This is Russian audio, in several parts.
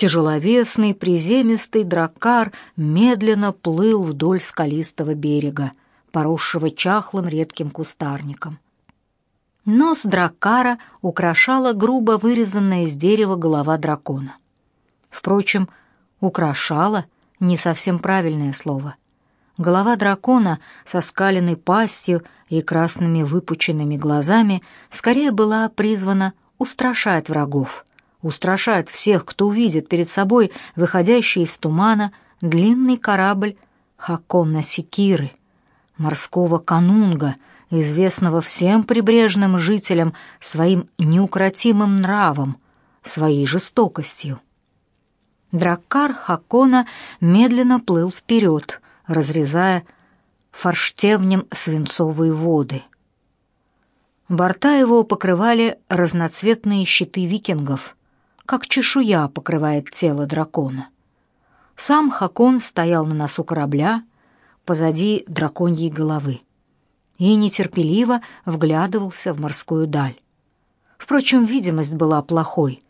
Тяжеловесный, приземистый драккар медленно плыл вдоль скалистого берега, поросшего чахлым редким кустарником. Нос драккара украшала грубо вырезанная из дерева голова дракона. Впрочем, украшала не совсем правильное слово. Голова дракона со скаленной пастью и красными выпученными глазами скорее была призвана устрашать врагов, устрашать всех, кто увидит перед собой выходящий из тумана длинный корабль Хакона Секиры, морского канунга, известного всем прибрежным жителям своим неукротимым нравом, своей жестокостью. Драккар Хакона медленно плыл вперед, разрезая форштевнем свинцовые воды. Борта его покрывали разноцветные щиты викингов, как чешуя покрывает тело дракона. Сам Хакон стоял на носу корабля, позади драконьей головы, и нетерпеливо вглядывался в морскую даль. Впрочем, видимость была плохой.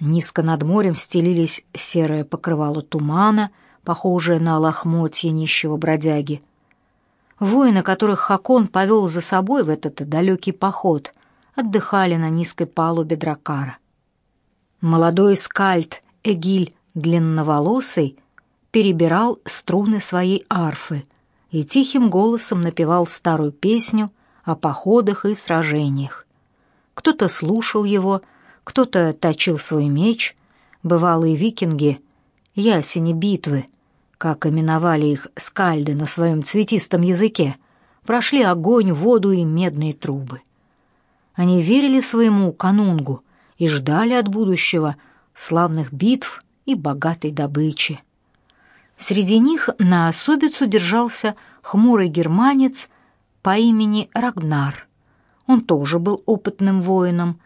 Низко над морем стелились серое покрывало тумана, похожее на лохмотье нищего бродяги. Воины, которых Хакон повел за собой в этот далекий поход, отдыхали на низкой палубе дракара. Молодой скальд Эгиль длинноволосый перебирал струны своей арфы и тихим голосом напевал старую песню о походах и сражениях. Кто-то слушал его, кто-то точил свой меч, бывалые викинги, ясени битвы, как именовали их скальды на своем цветистом языке, прошли огонь, воду и медные трубы. Они верили своему канунгу и ждали от будущего славных битв и богатой добычи. Среди них на особицу держался хмурый германец по имени Рагнар. Он тоже был опытным воином,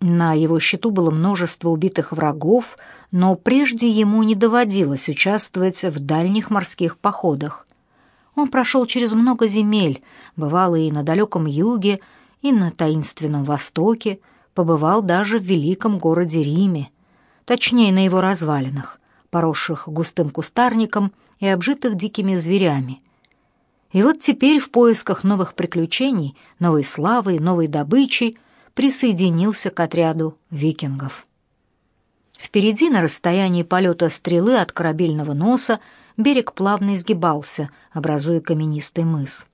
на его счету было множество убитых врагов, но прежде ему не доводилось участвовать в дальних морских походах. Он прошел через много земель, бывал и на далеком юге, и на таинственном востоке, побывал даже в великом городе Риме, точнее на его развалинах, поросших густым кустарником и обжитых дикими зверями. И вот теперь в поисках новых приключений, новой славы новой добычи присоединился к отряду викингов. Впереди, на расстоянии полета стрелы от корабельного носа, берег плавно изгибался, образуя каменистый мыс.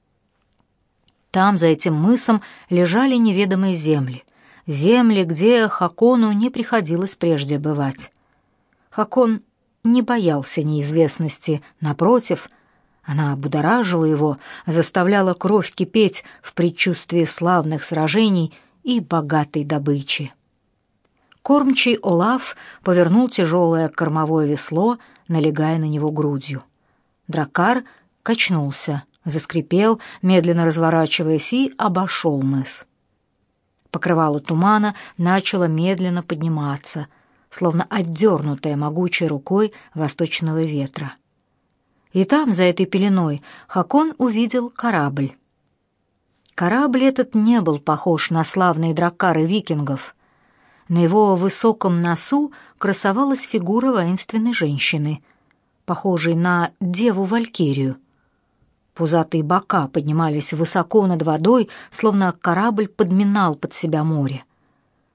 Там, за этим мысом, лежали неведомые земли. Земли, где Хакону не приходилось прежде бывать. Хакон не боялся неизвестности, напротив, она будоражила его, заставляла кровь кипеть в предчувствии славных сражений и богатой добычи. Кормчий Олаф повернул тяжелое кормовое весло, налегая на него грудью. Дракар качнулся, заскрипел, медленно разворачиваясь, и обошел мыс. Покрывало тумана начало медленно подниматься, словно отдернутое могучей рукой восточного ветра. И там, за этой пеленой, Хакон увидел корабль. Корабль этот не был похож на славные драккары викингов. На его высоком носу красовалась фигура воинственной женщины, похожей на деву-валькирию. Пузатые бока поднимались высоко над водой, словно корабль подминал под себя море.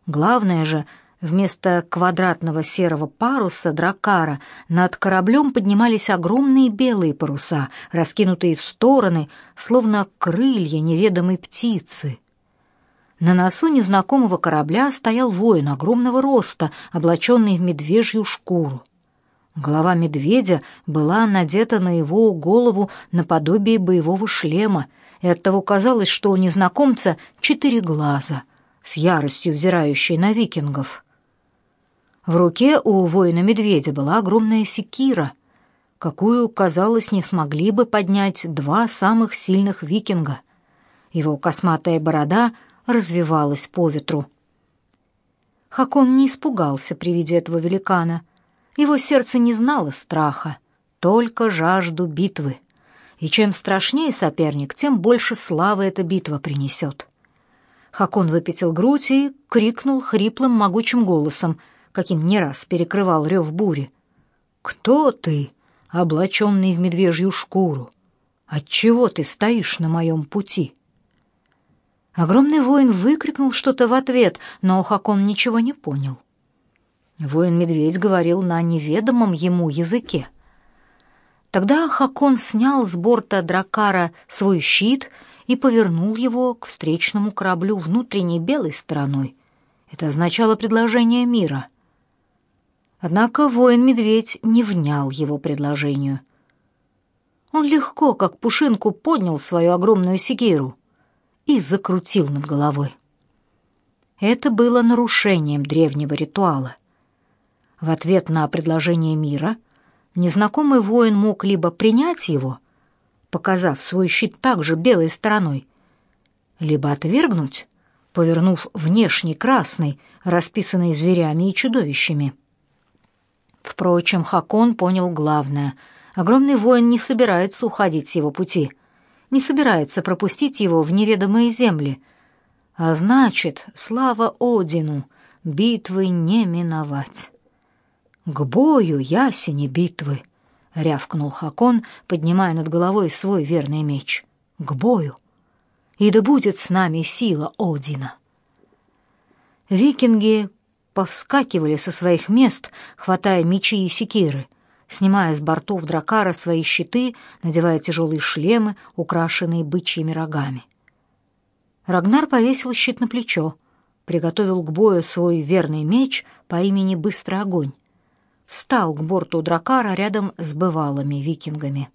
Главное же, Вместо квадратного серого паруса дракара над кораблем поднимались огромные белые паруса, раскинутые в стороны, словно крылья неведомой птицы. На носу незнакомого корабля стоял воин огромного роста, облаченный в медвежью шкуру. Голова медведя была надета на его голову наподобие боевого шлема, и оттого казалось, что у незнакомца четыре глаза, с яростью взирающие на викингов. В руке у воина-медведя была огромная секира, какую, казалось, не смогли бы поднять два самых сильных викинга. Его косматая борода развивалась по ветру. Хакон не испугался при виде этого великана. Его сердце не знало страха, только жажду битвы. И чем страшнее соперник, тем больше славы эта битва принесет. Хакон выпятил грудь и крикнул хриплым могучим голосом — каким не раз перекрывал рев бури. «Кто ты, облаченный в медвежью шкуру? Отчего ты стоишь на моем пути?» Огромный воин выкрикнул что-то в ответ, но Хакон ничего не понял. Воин-медведь говорил на неведомом ему языке. Тогда Хакон снял с борта дракара свой щит и повернул его к встречному кораблю внутренней белой стороной. Это означало предложение мира. Однако воин-медведь не внял его предложению. Он легко, как пушинку, поднял свою огромную секиру и закрутил над головой. Это было нарушением древнего ритуала. В ответ на предложение мира незнакомый воин мог либо принять его, показав свой щит также белой стороной, либо отвергнуть, повернув внешний красный, расписанный зверями и чудовищами. Впрочем, Хакон понял главное. Огромный воин не собирается уходить с его пути, не собирается пропустить его в неведомые земли. А значит, слава Одину, битвы не миновать. «К бою, ясени битвы!» — рявкнул Хакон, поднимая над головой свой верный меч. «К бою! И да будет с нами сила Одина!» Викинги повскакивали со своих мест, хватая мечи и секиры, снимая с бортов дракара свои щиты, надевая тяжелые шлемы, украшенные бычьими рогами. Рагнар повесил щит на плечо, приготовил к бою свой верный меч по имени Быстрый огонь встал к борту дракара рядом с бывалыми викингами.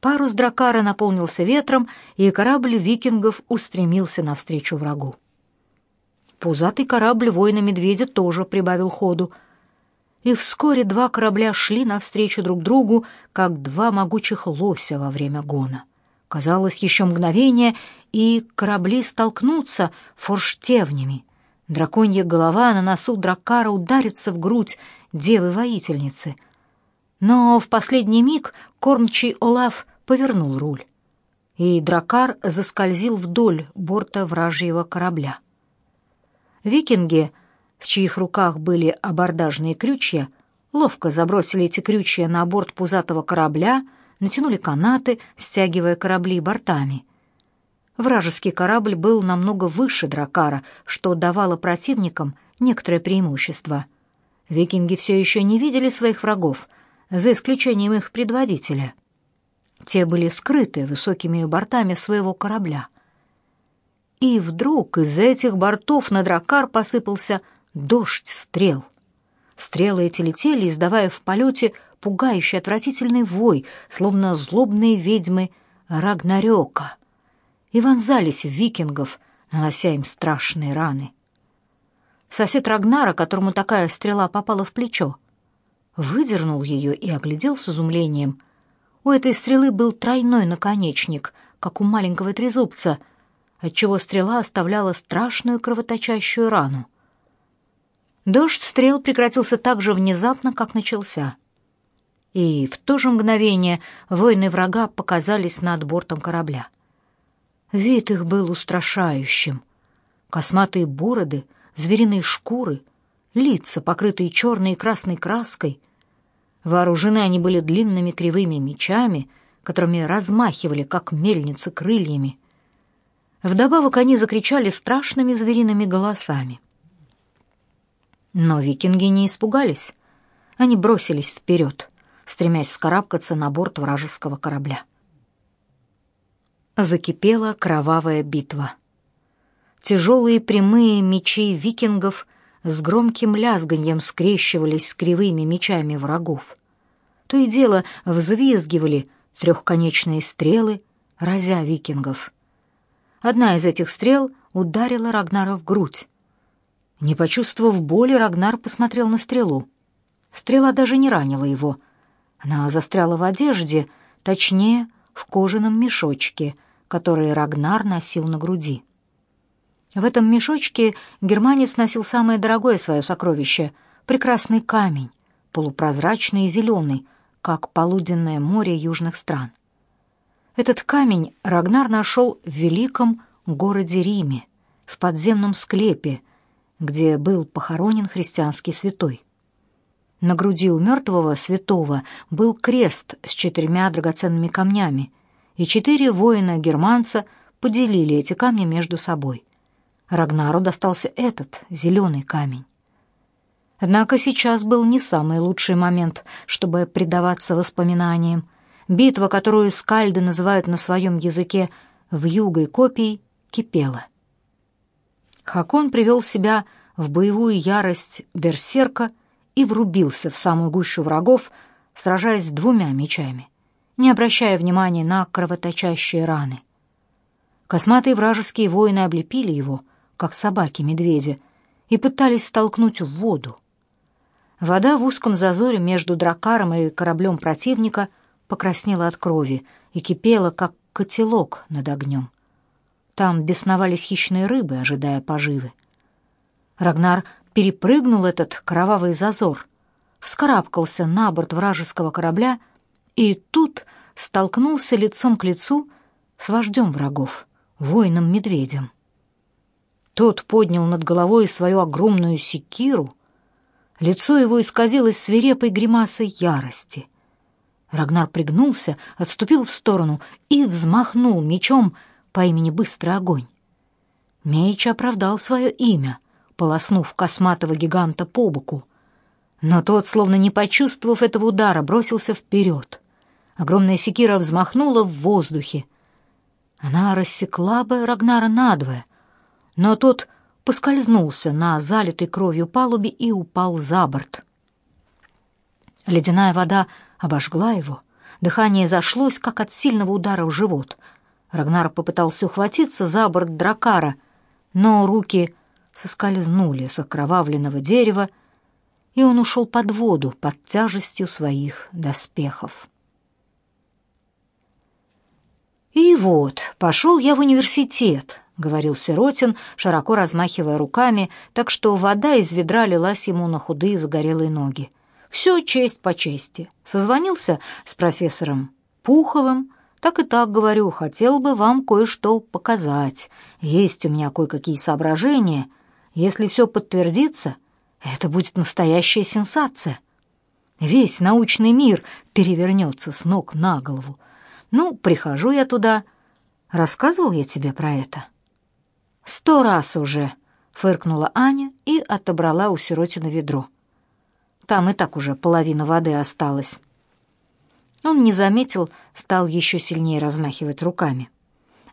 Парус дракара наполнился ветром, и корабль викингов устремился навстречу врагу. Пузатый корабль воина-медведя тоже прибавил ходу, и вскоре два корабля шли навстречу друг другу, как два могучих лося во время гона. Казалось, еще мгновение, и корабли столкнутся форштевнями, Драконья голова на носу дракара ударится в грудь девы-воительницы. Но в последний миг кормчий Олаф повернул руль, и дракар заскользил вдоль борта вражьего корабля. Викинги, в чьих руках были абордажные крючья, ловко забросили эти крючья на борт пузатого корабля, натянули канаты, стягивая корабли бортами — Вражеский корабль был намного выше дракара, что давало противникам некоторое преимущество. Викинги все еще не видели своих врагов, за исключением их предводителя. Те были скрыты высокими бортами своего корабля. И вдруг из этих бортов на дракар посыпался дождь стрел. Стрелы эти летели, издавая в полете пугающий отвратительный вой, словно злобные ведьмы Рагнарёка — и вонзались в викингов, нанося им страшные раны. Сосед Рагнара, которому такая стрела попала в плечо, выдернул ее и оглядел с изумлением. У этой стрелы был тройной наконечник, как у маленького трезубца, отчего стрела оставляла страшную кровоточащую рану. Дождь стрел прекратился так же внезапно, как начался. И в то же мгновение воины врага показались над бортом корабля. Вид их был устрашающим. Косматые бороды, звериные шкуры, лица, покрытые черной и красной краской. Вооружены они были длинными кривыми мечами, которыми размахивали, как мельницы, крыльями. Вдобавок они закричали страшными звериными голосами. Но викинги не испугались. Они бросились вперед, стремясь вскарабкаться на борт вражеского корабля закипела кровавая битва. Тяжелые прямые мечи викингов с громким лязганьем скрещивались с кривыми мечами врагов. То и дело взвизгивали трехконечные стрелы, разя викингов. Одна из этих стрел ударила Рагнара в грудь. Не почувствовав боли, Рагнар посмотрел на стрелу. Стрела даже не ранила его. Она застряла в одежде, точнее, в кожаном мешочке, который Рагнар носил на груди. В этом мешочке германец носил самое дорогое свое сокровище — прекрасный камень, полупрозрачный и зеленый, как полуденное море южных стран. Этот камень Рагнар нашел в великом городе Риме, в подземном склепе, где был похоронен христианский святой. На груди у мертвого святого был крест с четырьмя драгоценными камнями, и четыре воина-германца поделили эти камни между собой. Рагнару достался этот, зеленый камень. Однако сейчас был не самый лучший момент, чтобы предаваться воспоминаниям. Битва, которую скальды называют на своем языке «вьюгой копий», кипела. Хакон привел себя в боевую ярость берсерка и врубился в самую гущу врагов, сражаясь с двумя мечами, не обращая внимания на кровоточащие раны. Косматые вражеские воины облепили его, как собаки-медведи, и пытались столкнуть в воду. Вода в узком зазоре между дракаром и кораблем противника покраснела от крови и кипела, как котелок над огнем. Там бесновались хищные рыбы, ожидая поживы. Рагнар перепрыгнул этот кровавый зазор, вскарабкался на борт вражеского корабля и тут столкнулся лицом к лицу с вождем врагов, воином-медведем. Тот поднял над головой свою огромную секиру, лицо его исказилось свирепой гримасой ярости. Рагнар пригнулся, отступил в сторону и взмахнул мечом по имени Быстрый огонь. Меч оправдал свое имя, полоснув косматого гиганта по боку. Но тот, словно не почувствовав этого удара, бросился вперед. Огромная секира взмахнула в воздухе. Она рассекла бы Рагнара надвое, но тот поскользнулся на залитой кровью палубе и упал за борт. Ледяная вода обожгла его, дыхание зашлось, как от сильного удара в живот. Рагнар попытался ухватиться за борт дракара, но руки соскользнули с окровавленного дерева, и он ушел под воду под тяжестью своих доспехов. «И вот, пошел я в университет», — говорил Сиротин, широко размахивая руками, так что вода из ведра лилась ему на худые загорелые ноги. «Все честь по чести. Созвонился с профессором Пуховым, так и так говорю, хотел бы вам кое-что показать. Есть у меня кое-какие соображения. Если все подтвердится, это будет настоящая сенсация. Весь научный мир перевернется с ног на голову. Ну, прихожу я туда. Рассказывал я тебе про это?» «Сто раз уже», — фыркнула Аня и отобрала у сиротина ведро. Там и так уже половина воды осталась. Он не заметил, стал еще сильнее размахивать руками.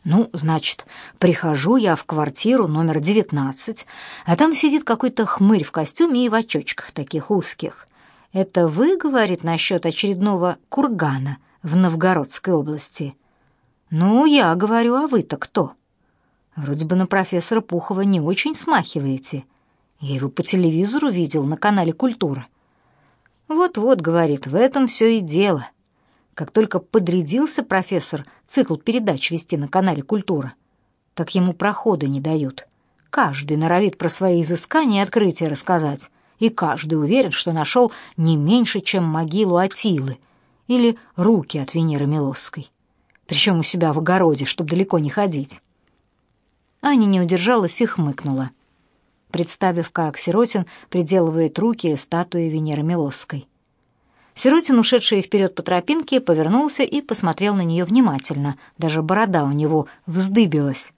Ну, значит, прихожу я в квартиру номер девятнадцать, а там сидит какой-то хмырь в костюме и в очочках таких узких. Это вы, говорит, насчет очередного кургана в Новгородской области? Ну, я говорю, а вы-то кто? Вроде бы на профессора Пухова не очень смахиваете. Я его по телевизору видел на канале «Культура». Вот-вот, говорит, в этом все и дело. Как только подрядился профессор цикл передач вести на канале «Культура», так ему прохода не дают. Каждый норовит про свои изыскания и открытия рассказать, и каждый уверен, что нашел не меньше, чем могилу Атилы или руки от Венеры Милосской. Причем у себя в огороде, чтобы далеко не ходить. Аня не удержалась и хмыкнула, представив, как Сиротин приделывает руки статуи Венеры Милосской. Сиротин, ушедший вперед по тропинке, повернулся и посмотрел на нее внимательно, даже борода у него вздыбилась.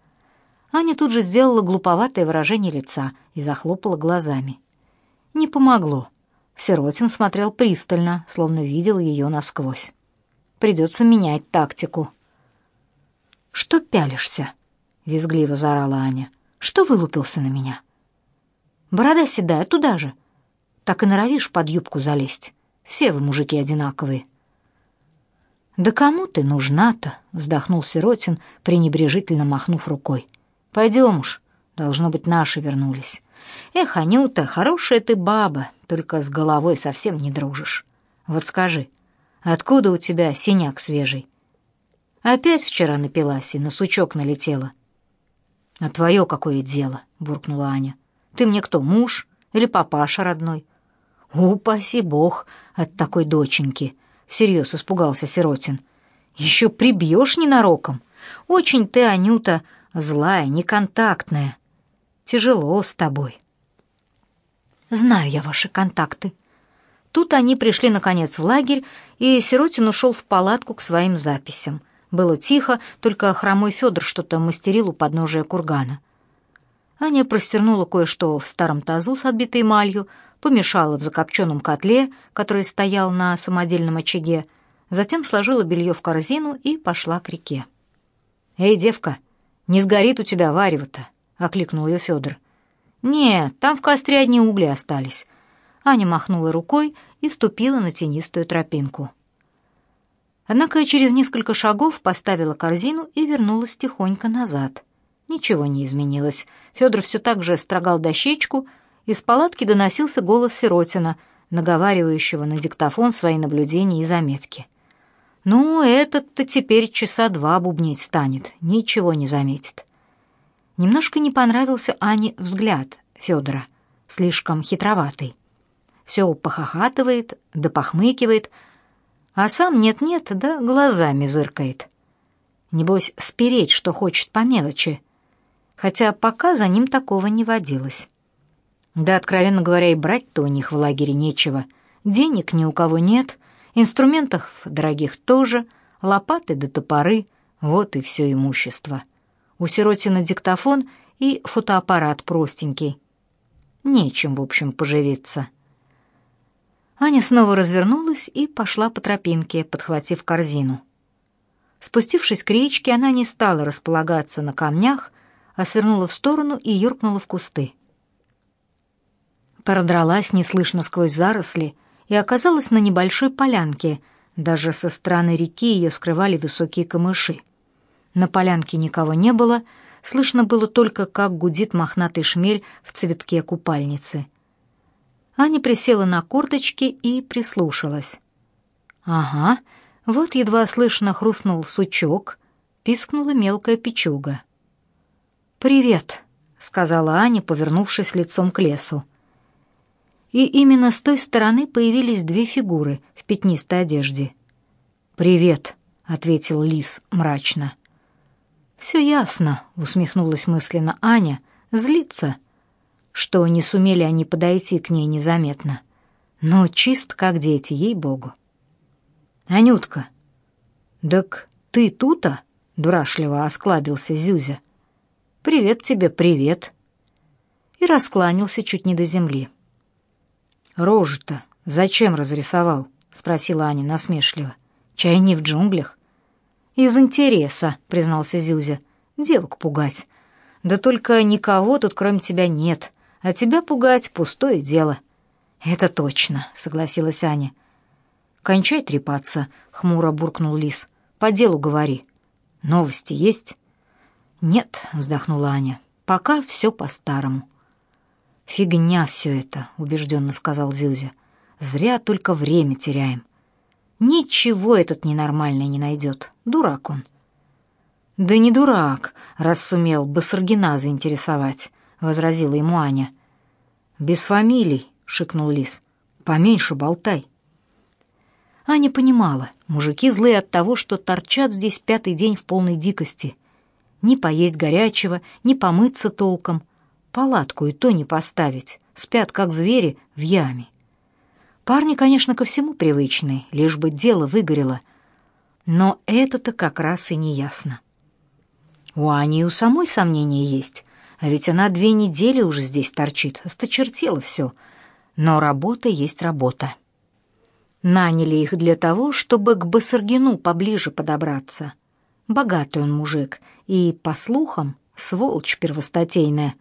Аня тут же сделала глуповатое выражение лица и захлопала глазами. Не помогло. Сиротин смотрел пристально, словно видел ее насквозь. Придется менять тактику. «Что пялишься?» — визгливо заорала Аня. «Что вылупился на меня?» «Борода седая, туда же. Так и норовишь под юбку залезть. Все вы, мужики, одинаковые». «Да кому ты нужна-то?» — вздохнул Сиротин, пренебрежительно махнув рукой. «Пойдем уж, должно быть, наши вернулись. Эх, Анюта, хорошая ты баба, только с головой совсем не дружишь. Вот скажи, откуда у тебя синяк свежий?» Опять вчера напилась и на сучок налетела. «А твое какое дело?» — буркнула Аня. «Ты мне кто, муж или папаша родной?» «Упаси бог от такой доченьки!» — всерьез испугался Сиротин. «Еще прибьешь ненароком. Очень ты, Анюта, злая, неконтактная. Тяжело с тобой». Знаю я ваши контакты. Тут они пришли наконец в лагерь, и Сиротин ушел в палатку к своим записям. Было тихо, только хромой Федор что-то мастерил у подножия кургана. Аня простернула кое-что в старом тазу с отбитой эмалью, помешала в закопченном котле, который стоял на самодельном очаге, затем сложила белье в корзину и пошла к реке. «Эй, девка, не сгорит у тебя варево-то!» — окликнул ее Федор. «Нет, там в костре одни угли остались». Аня махнула рукой и ступила на тенистую тропинку. Однако через несколько шагов поставила корзину и вернулась тихонько назад. Ничего не изменилось. Федор все так же строгал дощечку, из палатки доносился голос Сиротина, наговаривающего на диктофон свои наблюдения и заметки. «Ну, этот-то теперь часа два бубнить станет, ничего не заметит». Немножко не понравился Ане взгляд Федора, слишком хитроватый. Все похохатывает, да похмыкивает, а сам нет-нет, да глазами зыркает. Небось, спереть, что хочет по мелочи, хотя пока за ним такого не водилось. Да, откровенно говоря, и брать-то у них в лагере нечего. Денег ни у кого нет, инструментов дорогих тоже, лопаты да топоры — вот и все имущество. У Сиротина диктофон и фотоаппарат простенький. Нечем, в общем, поживиться. Аня снова развернулась и пошла по тропинке, подхватив корзину. Спустившись к речке, она не стала располагаться на камнях, а свернула в сторону и юркнула в кусты. Продралась неслышно сквозь заросли и оказалась на небольшой полянке. Даже со стороны реки ее скрывали высокие камыши. На полянке никого не было, слышно было только, как гудит мохнатый шмель в цветке купальницы. Аня присела на корточки и прислушалась. Ага, вот едва слышно хрустнул сучок, пискнула мелкая печуга. «Привет», — сказала Аня, повернувшись лицом к лесу. И именно с той стороны появились две фигуры в пятнистой одежде. «Привет», — ответил лис мрачно. «Все ясно», — усмехнулась мысленно Аня. «Злится, что не сумели они подойти к ней незаметно. Но чист, как дети, ей-богу». «Анютка, так ты тута?» — дурашливо осклабился Зюзя. «Привет тебе, привет!» И раскланялся чуть не до земли. «Рожу-то зачем разрисовал?» — спросила Аня насмешливо. «Чай не в джунглях?» «Из интереса», — признался Зюзя. «Девок пугать. Да только никого тут кроме тебя нет, а тебя пугать — пустое дело». «Это точно», — согласилась Аня. «Кончай трепаться», — хмуро буркнул Лис. «По делу говори. Новости есть?» «Нет», — вздохнула Аня. «Пока все по-старому». «Фигня все это», — убежденно сказал Зюзя. «Зря только время теряем. Ничего этот ненормальный не найдет. Дурак он. Да не дурак, раз сумел Басаргина заинтересовать, возразила ему Аня. Без фамилий, шикнул Лис. Поменьше болтай. Аня понимала, мужики злые от того, что торчат здесь пятый день в полной дикости. Ни поесть горячего, ни помыться толком, палатку и то не поставить. Спят как звери в яме. Парни, конечно, ко всему привычные, лишь бы дело выгорело. Но это-то как раз и не ясно. У Ани у самой сомнения есть, а ведь она две недели уже здесь торчит, осточертело все. Но работа есть работа. Наняли их для того, чтобы к Басаргину поближе подобраться. Богатый он мужик и, по слухам, сволочь первостатейная.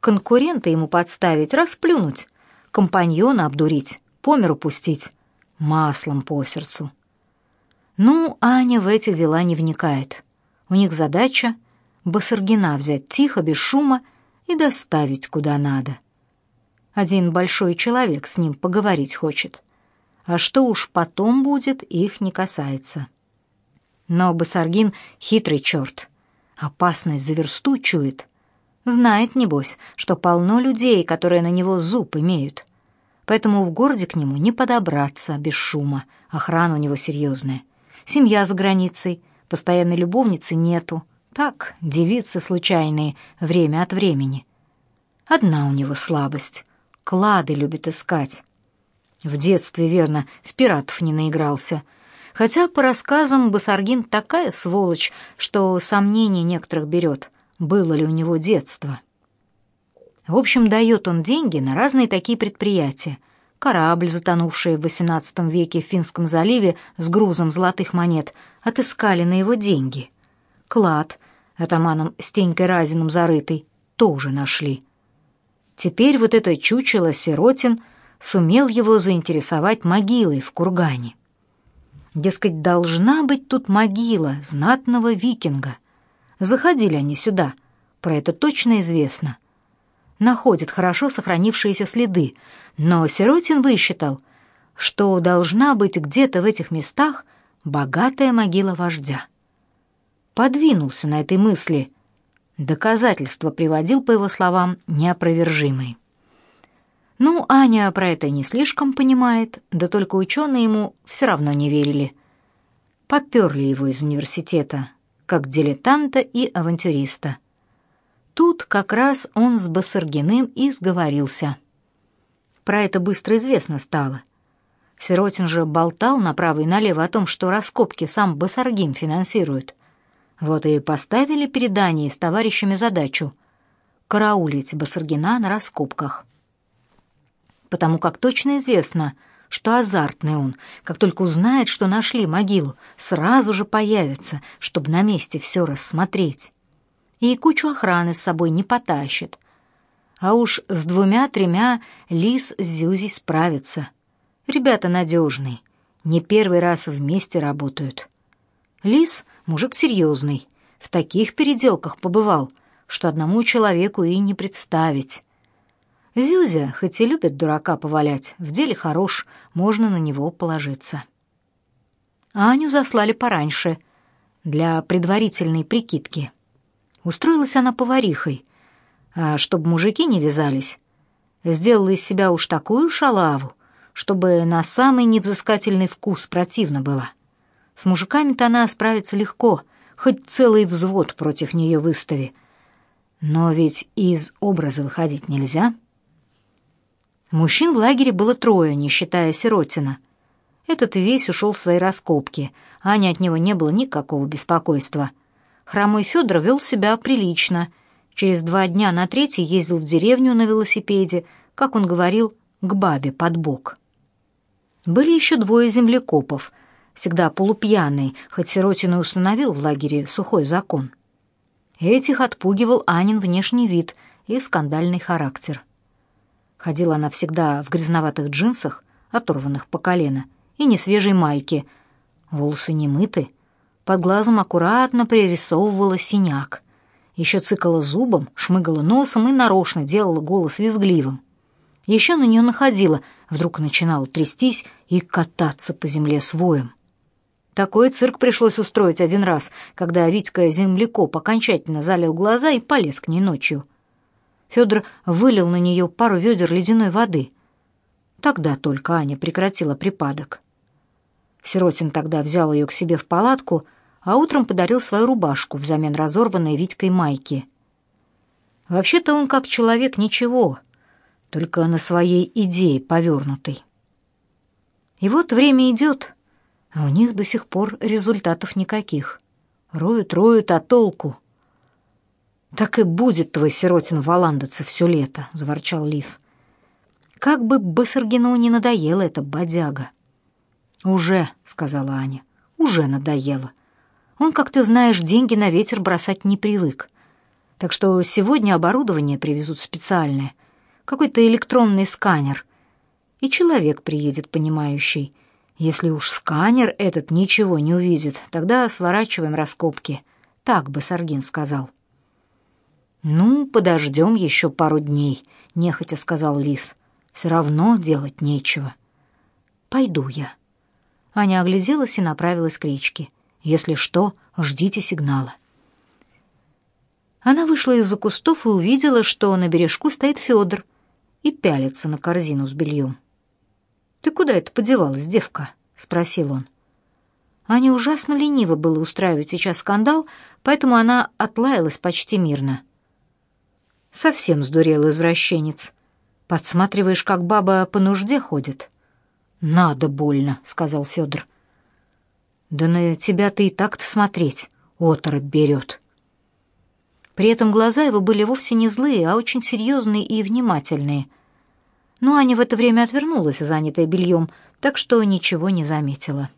Конкурента ему подставить, расплюнуть, компаньона обдурить по миру пустить, маслом по сердцу. Ну, Аня в эти дела не вникает. У них задача Басаргина взять тихо, без шума и доставить куда надо. Один большой человек с ним поговорить хочет. А что уж потом будет, их не касается. Но Басаргин хитрый черт. Опасность за версту чует. Знает, небось, что полно людей, которые на него зуб имеют поэтому в городе к нему не подобраться без шума. Охрана у него серьезная. Семья за границей, постоянной любовницы нету. Так, девицы случайные, время от времени. Одна у него слабость — клады любит искать. В детстве, верно, в пиратов не наигрался. Хотя, по рассказам, Басаргин такая сволочь, что сомнения некоторых берет, было ли у него детство. В общем, дает он деньги на разные такие предприятия. Корабль, затонувший в XVIII веке в Финском заливе с грузом золотых монет, отыскали на его деньги. Клад, атаманом Стенькой Разиным зарытый, тоже нашли. Теперь вот это чучело Сиротин сумел его заинтересовать могилой в кургане. Дескать, должна быть тут могила знатного викинга. Заходили они сюда, про это точно известно. Находят хорошо сохранившиеся следы, но Сиротин высчитал, что должна быть где-то в этих местах богатая могила вождя. Подвинулся на этой мысли. Доказательства приводил, по его словам, неопровержимые. Ну, Аня про это не слишком понимает, да только ученые ему все равно не верили. Поперли его из университета, как дилетанта и авантюриста. Тут как раз он с Басаргиным и сговорился. Про это быстро известно стало. Сиротин же болтал направо и налево о том, что раскопки сам Басаргин финансирует. Вот и поставили перед Аней с товарищами задачу — караулить Басаргина на раскопках потому как точно известно, что азартный он, как только узнает, что нашли могилу, сразу же появится, чтобы на месте все рассмотреть. И кучу охраны с собой не потащит. А уж с двумя-тремя Лис с Зюзей справятся. Ребята надежные, не первый раз вместе работают. Лис — мужик серьезный, в таких переделках побывал, что одному человеку и не представить. Зюзя, хоть и любит дурака повалять, в деле хорош, можно на него положиться. Аню заслали пораньше, для предварительной прикидки. Устроилась она поварихой, а чтобы мужики не вязались, сделала из себя уж такую шалаву, чтобы на самый невзыскательный вкус противно было. С мужиками-то она справится легко, хоть целый взвод против нее выстави. Но ведь из образа выходить нельзя — Мужчин в лагере было трое, не считая Сиротина. Этот весь ушел в свои раскопки. Аня от него не было никакого беспокойства. Хромой Федор вел себя прилично. Через два дня на третий ездил в деревню на велосипеде, как он говорил, к бабе под бок. Были еще двое землекопов, всегда полупьяные, хоть Сиротин установил в лагере сухой закон. Этих отпугивал Анин внешний вид и скандальный характер. Ходила она всегда в грязноватых джинсах, оторванных по колено, и несвежей майке. Волосы не мыты, под глазом аккуратно пририсовывала синяк. Еще цыкала зубом, шмыгала носом и нарочно делала голос визгливым. Еще на нее находила, вдруг начинала трястись и кататься по земле с воем. Такой цирк пришлось устроить один раз, когда Витька землекоп окончательно залил глаза и полез к ней ночью. Федор вылил на нее пару ведер ледяной воды. Тогда только Аня прекратила припадок. Сиротин тогда взял ее к себе в палатку, а утром подарил свою рубашку взамен разорванной Витькой майки. Вообще-то он как человек ничего, только на своей идее повернутый. И вот время идет, а у них до сих пор результатов никаких. Роют, роют, а толку — так и будет твой сиротин валандаться все лето, заворчал лис. Как бы Басаргину не надоело это бодяга. Уже, сказала Аня. Уже надоело. Он, как ты знаешь, деньги на ветер бросать не привык. Так что сегодня оборудование привезут специальное, какой-то электронный сканер. И человек приедет понимающий. Если уж сканер этот ничего не увидит, тогда сворачиваем раскопки. Так бы Саргин сказал. «Ну, подождем еще пару дней», — нехотя сказал Лис. «Все равно делать нечего». «Пойду я». Аня огляделась и направилась к речке. «Если что, ждите сигнала». Она вышла из-за кустов и увидела, что на бережку стоит Федор и пялится на корзину с бельем. «Ты куда это подевалась, девка?» — спросил он. Ане ужасно лениво было устраивать сейчас скандал, поэтому она отлаялась почти мирно. Совсем сдурел извращенец. Подсматриваешь, как баба по нужде ходит. Надо больно, сказал Федор. Да на тебя-то и так-то смотреть оторопь берет. При этом глаза его были вовсе не злые, а очень серьезные и внимательные. Но Аня в это время отвернулась, занятая бельем, так что ничего не заметила.